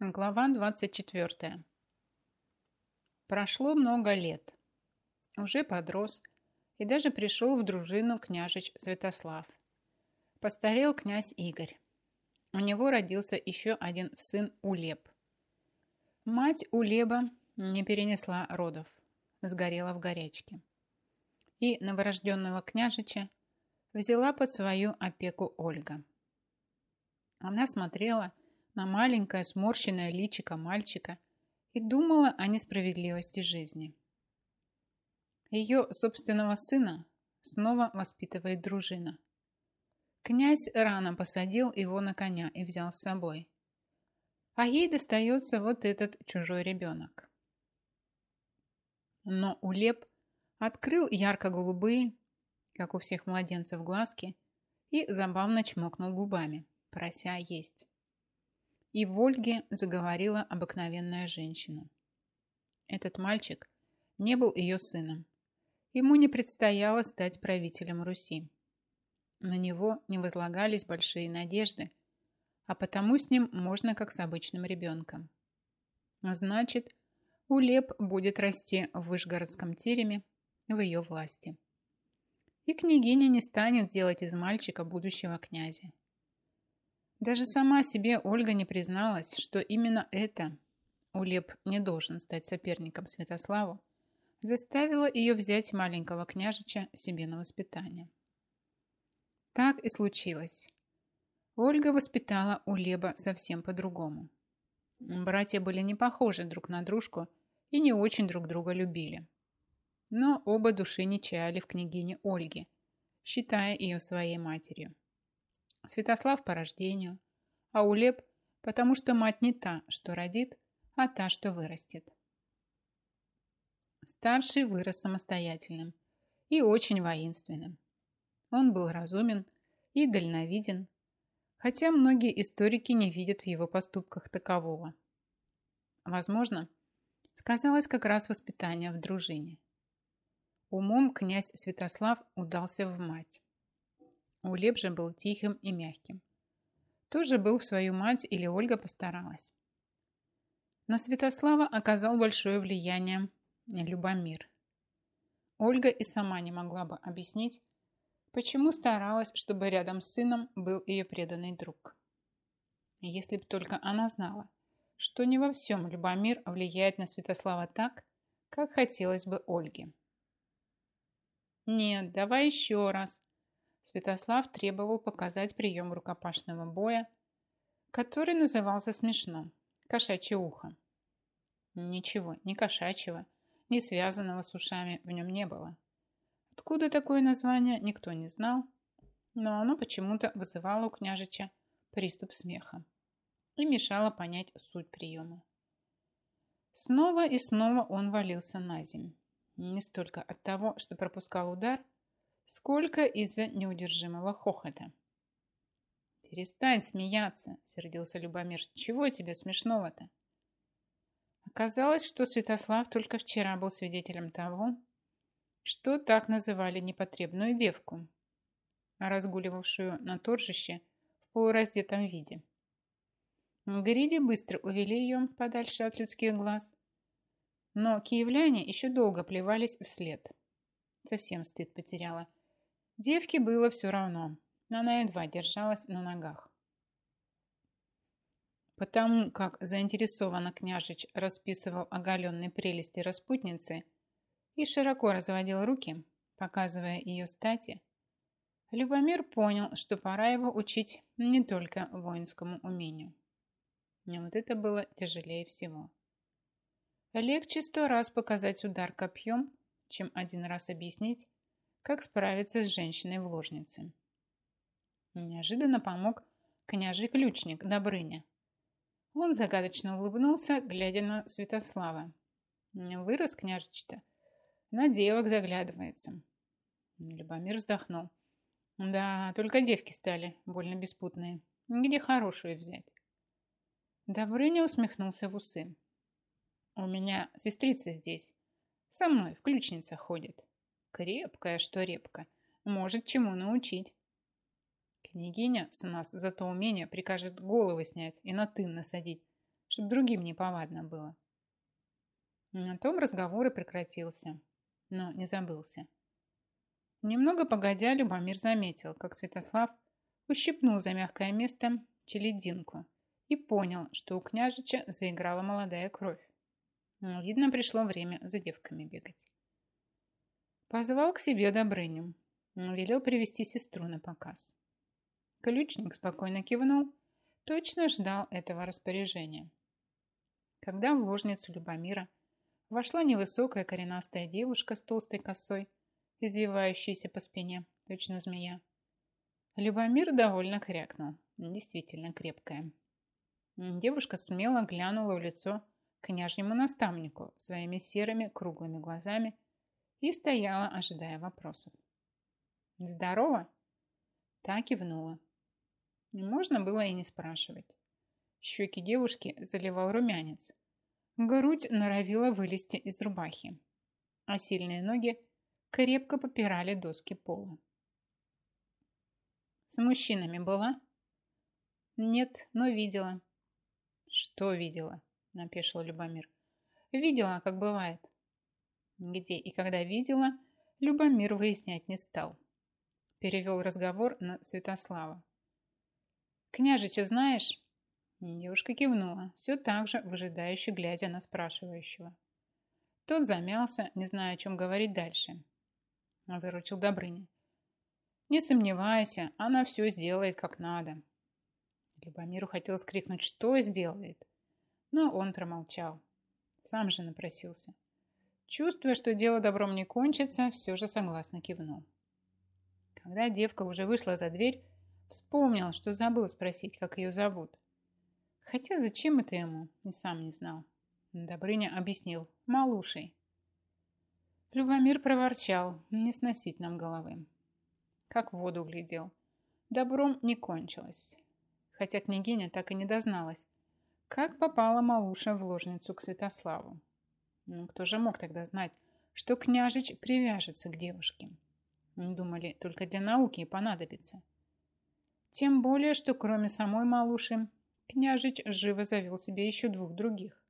Глава 24. Прошло много лет. Уже подрос и даже пришел в дружину княжич Святослав. Постарел князь Игорь. У него родился еще один сын Улеб. Мать Улеба не перенесла родов, сгорела в горячке. И новорожденного княжича взяла под свою опеку Ольга. Она смотрела на маленькое сморщенное личико мальчика и думала о несправедливости жизни. Ее собственного сына снова воспитывает дружина. Князь рано посадил его на коня и взял с собой. А ей достается вот этот чужой ребенок. Но Улеп открыл ярко-голубые, как у всех младенцев, глазки и забавно чмокнул губами, прося есть. И в Ольге заговорила обыкновенная женщина. Этот мальчик не был ее сыном. Ему не предстояло стать правителем Руси. На него не возлагались большие надежды, а потому с ним можно как с обычным ребенком. Значит, Улеп будет расти в Вышгородском тереме в ее власти. И княгиня не станет делать из мальчика будущего князя. Даже сама себе Ольга не призналась, что именно это Улеп не должен стать соперником Святославу, заставило ее взять маленького княжича себе на воспитание. Так и случилось. Ольга воспитала Улеба совсем по-другому. Братья были не похожи друг на дружку и не очень друг друга любили. Но оба души не чаяли в княгине Ольге, считая ее своей матерью. Святослав по рождению, а Улеп потому что мать не та, что родит, а та, что вырастет. Старший вырос самостоятельным и очень воинственным. Он был разумен и дальновиден, хотя многие историки не видят в его поступках такового. Возможно, сказалось как раз воспитание в дружине. Умом князь Святослав удался в мать. Улеп же был тихим и мягким. Тоже был в свою мать или Ольга постаралась. На Святослава оказал большое влияние Любомир. Ольга и сама не могла бы объяснить, почему старалась, чтобы рядом с сыном был ее преданный друг. Если бы только она знала, что не во всем Любомир влияет на Святослава так, как хотелось бы Ольге. «Нет, давай еще раз», Святослав требовал показать прием рукопашного боя, который назывался смешно «кошачье ухо». Ничего, ни кошачьего, ни связанного с ушами в нем не было. Откуда такое название, никто не знал, но оно почему-то вызывало у княжича приступ смеха и мешало понять суть приема. Снова и снова он валился на землю. Не столько от того, что пропускал удар, сколько из-за неудержимого хохота. «Перестань смеяться», — сердился Любомир. «Чего тебе смешного-то?» Оказалось, что Святослав только вчера был свидетелем того, что так называли непотребную девку, разгуливавшую на торжище в полураздетом виде. Гриди быстро увели ее подальше от людских глаз, но киевляне еще долго плевались вслед. Совсем стыд потеряла. Девке было все равно. Она едва держалась на ногах. Потому как заинтересованно княжич расписывал оголенные прелести распутницы и широко разводил руки, показывая ее стати, Любомир понял, что пора его учить не только воинскому умению. Но вот это было тяжелее всего. Легче сто раз показать удар копьем, чем один раз объяснить, как справиться с женщиной в ложнице. Неожиданно помог княжий-ключник Добрыня. Он загадочно улыбнулся, глядя на Святослава. Вырос княжич-то, на девок заглядывается. Любомир вздохнул. Да, только девки стали больно беспутные. Где хорошую взять? Добрыня усмехнулся в усы. У меня сестрица здесь. Со мной в ключница ходит. Крепкая, что репка. Может чему научить. Княгиня с нас за то умение прикажет головы снять и на тын насадить, чтоб другим неповадно было. На том разговор и прекратился, но не забылся. Немного погодя, Любомир заметил, как Святослав ущипнул за мягкое место челединку и понял, что у княжича заиграла молодая кровь. Видно, пришло время за девками бегать. Позвал к себе Добрыню. Велел привести сестру на показ. Ключник спокойно кивнул, точно ждал этого распоряжения. Когда в ложницу Любомира вошла невысокая коренастая девушка с толстой косой, извивающейся по спине, точно змея, Любомир довольно крякнул, действительно крепкая. Девушка смело глянула в лицо княжнему наставнику своими серыми круглыми глазами и стояла, ожидая вопросов. «Здорово?» Так кивнула. Можно было и не спрашивать. Щеки девушки заливал румянец. Грудь норовила вылезти из рубахи, а сильные ноги крепко попирали доски пола. «С мужчинами была?» «Нет, но видела». «Что видела?» – напешил Любомир. «Видела, как бывает». Где и когда видела, Любомир выяснять не стал. Перевел разговор на Святослава. «Княжича знаешь?» Девушка кивнула, все так же выжидающе глядя на спрашивающего. Тот замялся, не зная, о чем говорить дальше. Выручил Добрыня. «Не сомневайся, она все сделает как надо». Любомиру хотел скрикнуть, что сделает, но он промолчал. Сам же напросился. Чувствуя, что дело добром не кончится, все же согласно кивнул. Когда девка уже вышла за дверь, вспомнил, что забыл спросить, как ее зовут. Хотя зачем это ему, и сам не знал. Добрыня объяснил. Малушей. Любомир проворчал. Не сносить нам головы. Как в воду глядел. Добром не кончилось. Хотя княгиня так и не дозналась, как попала Малуша в ложницу к Святославу. Ну, кто же мог тогда знать, что княжич привяжется к девушке? Думали, только для науки понадобится. Тем более, что кроме самой Малуши, княжич живо завел себе еще двух других.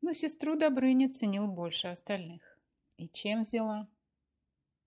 Но сестру Добрыня ценил больше остальных. И чем взяла?